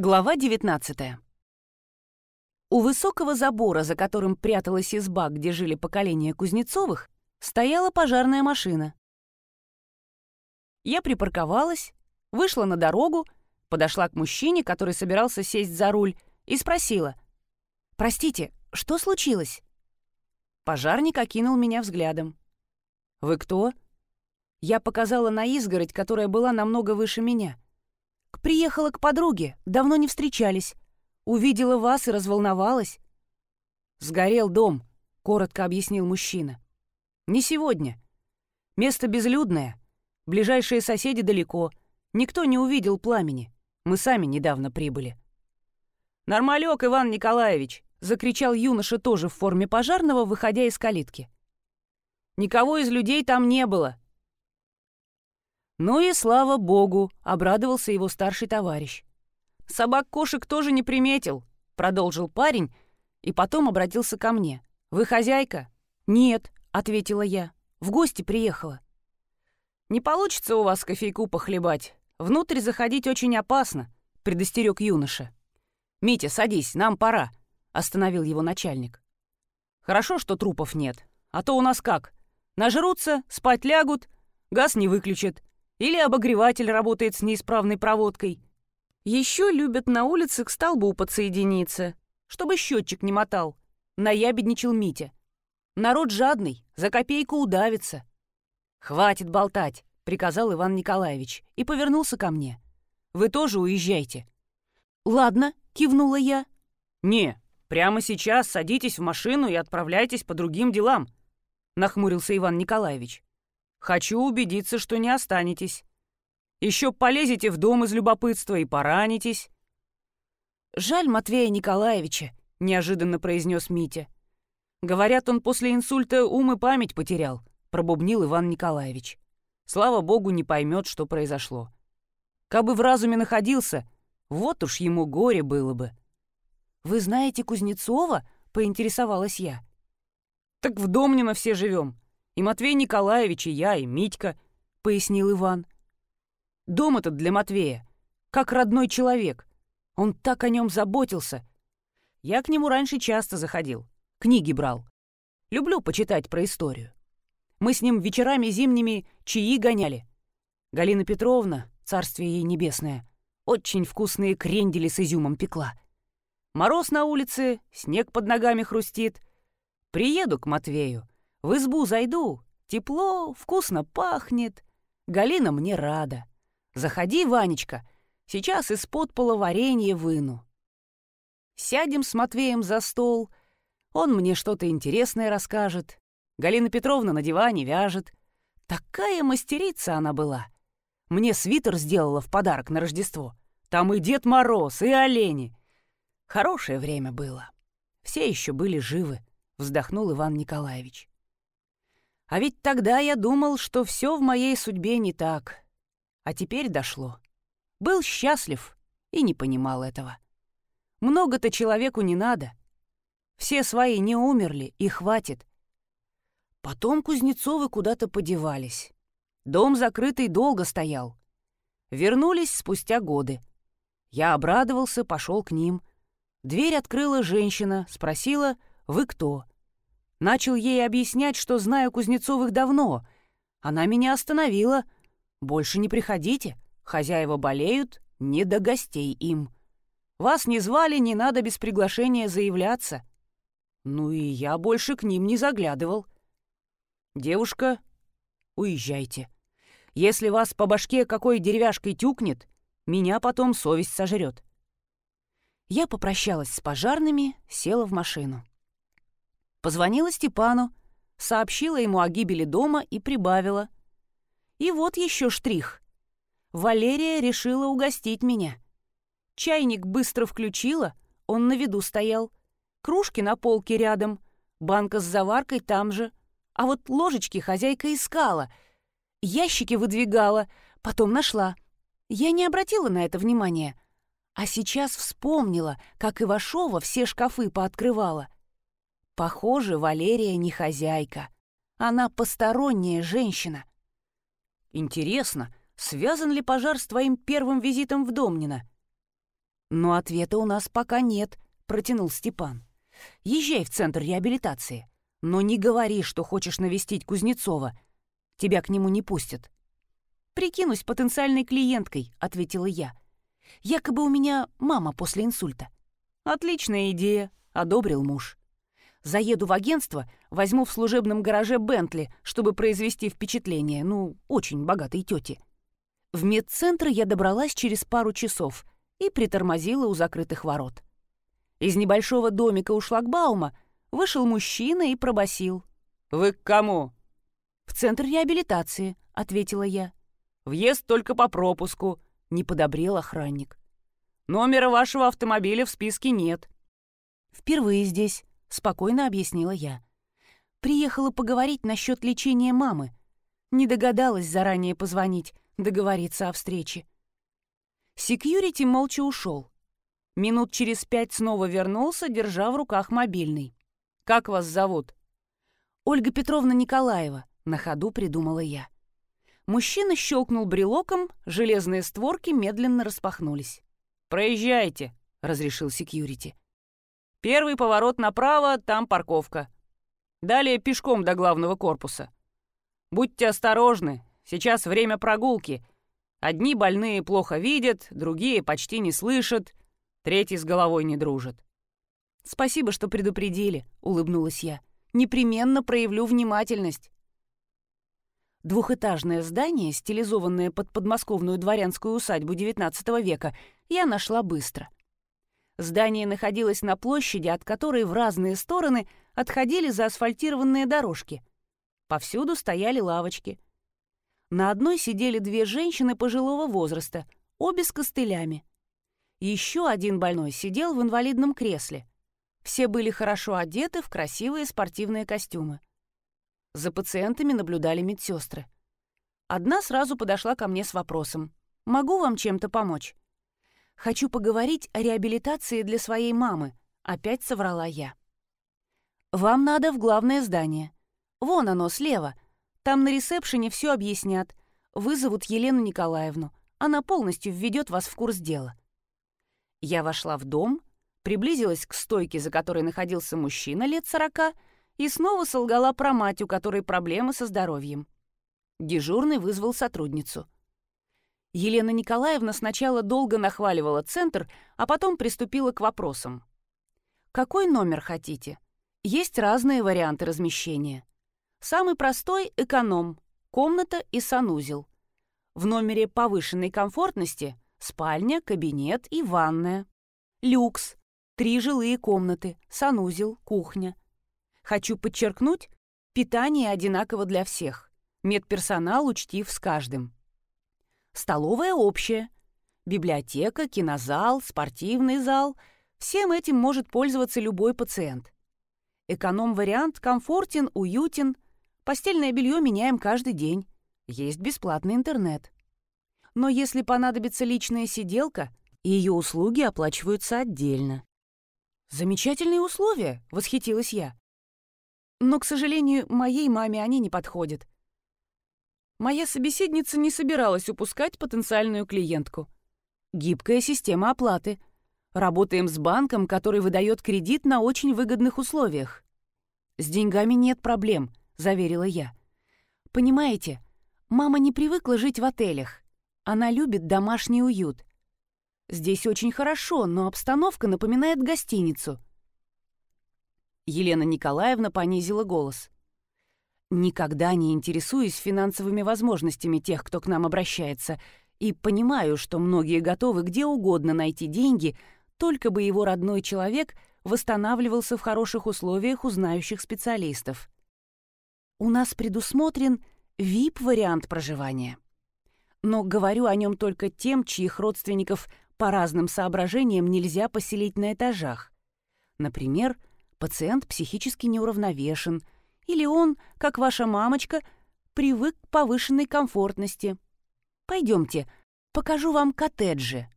Глава 19 У высокого забора, за которым пряталась изба, где жили поколения Кузнецовых, стояла пожарная машина. Я припарковалась, вышла на дорогу, подошла к мужчине, который собирался сесть за руль, и спросила. «Простите, что случилось?» Пожарник окинул меня взглядом. «Вы кто?» Я показала на изгородь, которая была намного выше меня. Приехала к подруге, давно не встречались. Увидела вас и разволновалась. «Сгорел дом», — коротко объяснил мужчина. «Не сегодня. Место безлюдное. Ближайшие соседи далеко. Никто не увидел пламени. Мы сами недавно прибыли». «Нормалек, Иван Николаевич!» — закричал юноша тоже в форме пожарного, выходя из калитки. «Никого из людей там не было. «Ну и слава богу!» — обрадовался его старший товарищ. «Собак-кошек тоже не приметил», — продолжил парень и потом обратился ко мне. «Вы хозяйка?» «Нет», — ответила я. «В гости приехала». «Не получится у вас кофейку похлебать. Внутрь заходить очень опасно», — предостерег юноша. «Митя, садись, нам пора», — остановил его начальник. «Хорошо, что трупов нет. А то у нас как? Нажрутся, спать лягут, газ не выключат, или обогреватель работает с неисправной проводкой. Еще любят на улице к столбу подсоединиться, чтобы счетчик не мотал. Наябедничал Митя. Народ жадный, за копейку удавится. «Хватит болтать», — приказал Иван Николаевич и повернулся ко мне. «Вы тоже уезжайте». «Ладно», — кивнула я. «Не, прямо сейчас садитесь в машину и отправляйтесь по другим делам», — нахмурился Иван Николаевич. Хочу убедиться, что не останетесь. Еще полезете в дом из любопытства и поранитесь». «Жаль Матвея Николаевича», — неожиданно произнес Митя. «Говорят, он после инсульта ум и память потерял», — пробубнил Иван Николаевич. «Слава богу, не поймет, что произошло. Кабы в разуме находился, вот уж ему горе было бы». «Вы знаете Кузнецова?» — поинтересовалась я. «Так в Домнино все живем. И Матвей Николаевич, и я, и Митька», — пояснил Иван. «Дом этот для Матвея, как родной человек. Он так о нем заботился. Я к нему раньше часто заходил, книги брал. Люблю почитать про историю. Мы с ним вечерами зимними чаи гоняли. Галина Петровна, царствие ей небесное, очень вкусные крендели с изюмом пекла. Мороз на улице, снег под ногами хрустит. Приеду к Матвею, в избу зайду, тепло, вкусно пахнет. Галина мне рада. Заходи, Ванечка, сейчас из-под пола варенье выну. Сядем с Матвеем за стол, он мне что-то интересное расскажет. Галина Петровна на диване вяжет. Такая мастерица она была. Мне свитер сделала в подарок на Рождество. Там и Дед Мороз, и олени. Хорошее время было. Все еще были живы, вздохнул Иван Николаевич. А ведь тогда я думал, что все в моей судьбе не так. А теперь дошло. Был счастлив и не понимал этого. Много-то человеку не надо. Все свои не умерли, и хватит. Потом Кузнецовы куда-то подевались. Дом закрытый долго стоял. Вернулись спустя годы. Я обрадовался, пошел к ним. Дверь открыла женщина, спросила «Вы кто?». Начал ей объяснять, что знаю Кузнецовых давно. Она меня остановила. «Больше не приходите. Хозяева болеют, не до гостей им. Вас не звали, не надо без приглашения заявляться». Ну и я больше к ним не заглядывал. «Девушка, уезжайте. Если вас по башке какой деревяшкой тюкнет, меня потом совесть сожрет». Я попрощалась с пожарными, села в машину. Позвонила Степану, сообщила ему о гибели дома и прибавила. И вот еще штрих. Валерия решила угостить меня. Чайник быстро включила, он на виду стоял. Кружки на полке рядом, банка с заваркой там же. А вот ложечки хозяйка искала. Ящики выдвигала, потом нашла. Я не обратила на это внимания. А сейчас вспомнила, как Ивашова все шкафы пооткрывала — Похоже, Валерия не хозяйка. Она посторонняя женщина. Интересно, связан ли пожар с твоим первым визитом в Домнино? Но ответа у нас пока нет, протянул Степан. Езжай в центр реабилитации. Но не говори, что хочешь навестить Кузнецова. Тебя к нему не пустят. «Прикинусь потенциальной клиенткой», — ответила я. «Якобы у меня мама после инсульта». «Отличная идея», — одобрил муж. «Заеду в агентство, возьму в служебном гараже Бентли, чтобы произвести впечатление, ну, очень богатой тети». В медцентр я добралась через пару часов и притормозила у закрытых ворот. Из небольшого домика у шлагбаума вышел мужчина и пробасил. «Вы к кому?» «В центр реабилитации», — ответила я. «Въезд только по пропуску», — не подобрел охранник. «Номера вашего автомобиля в списке нет». «Впервые здесь», — спокойно объяснила я. «Приехала поговорить насчет лечения мамы. Не догадалась заранее позвонить, договориться о встрече». Секьюрити молча ушел. Минут через пять снова вернулся, держа в руках мобильный. «Как вас зовут?» «Ольга Петровна Николаева», — на ходу придумала я. Мужчина щелкнул брелоком, железные створки медленно распахнулись. «Проезжайте», — разрешил секьюрити. «Первый поворот направо, там парковка. Далее пешком до главного корпуса. Будьте осторожны, сейчас время прогулки. Одни больные плохо видят, другие почти не слышат, Третий с головой не дружит. «Спасибо, что предупредили», — улыбнулась я. «Непременно проявлю внимательность». Двухэтажное здание, стилизованное под подмосковную дворянскую усадьбу XIX века, я нашла быстро. Здание находилось на площади, от которой в разные стороны отходили заасфальтированные дорожки. Повсюду стояли лавочки. На одной сидели две женщины пожилого возраста, обе с костылями. Еще один больной сидел в инвалидном кресле. Все были хорошо одеты в красивые спортивные костюмы. За пациентами наблюдали медсестры. Одна сразу подошла ко мне с вопросом. «Могу вам чем-то помочь?» «Хочу поговорить о реабилитации для своей мамы», — опять соврала я. «Вам надо в главное здание. Вон оно, слева. Там на ресепшене все объяснят. Вызовут Елену Николаевну. Она полностью введет вас в курс дела». Я вошла в дом, приблизилась к стойке, за которой находился мужчина лет сорока, и снова солгала про мать, у которой проблемы со здоровьем. Дежурный вызвал сотрудницу. Елена Николаевна сначала долго нахваливала центр, а потом приступила к вопросам. «Какой номер хотите? Есть разные варианты размещения. Самый простой — эконом, комната и санузел. В номере повышенной комфортности — Спальня, кабинет и ванная. Люкс. Три жилые комнаты, санузел, кухня. Хочу подчеркнуть, питание одинаково для всех. Медперсонал учтив с каждым. Столовая общая. Библиотека, кинозал, спортивный зал. Всем этим может пользоваться любой пациент. Эконом-вариант комфортен, уютен. Постельное белье меняем каждый день. Есть бесплатный интернет но если понадобится личная сиделка, ее услуги оплачиваются отдельно. «Замечательные условия!» — восхитилась я. Но, к сожалению, моей маме они не подходят. Моя собеседница не собиралась упускать потенциальную клиентку. Гибкая система оплаты. Работаем с банком, который выдает кредит на очень выгодных условиях. «С деньгами нет проблем», — заверила я. «Понимаете, мама не привыкла жить в отелях. Она любит домашний уют. Здесь очень хорошо, но обстановка напоминает гостиницу. Елена Николаевна понизила голос. Никогда не интересуюсь финансовыми возможностями тех, кто к нам обращается, и понимаю, что многие готовы где угодно найти деньги, только бы его родной человек восстанавливался в хороших условиях у знающих специалистов. У нас предусмотрен VIP-вариант проживания но говорю о нем только тем, чьих родственников по разным соображениям нельзя поселить на этажах. Например, пациент психически неуравновешен, или он, как ваша мамочка, привык к повышенной комфортности. Пойдемте, покажу вам коттеджи.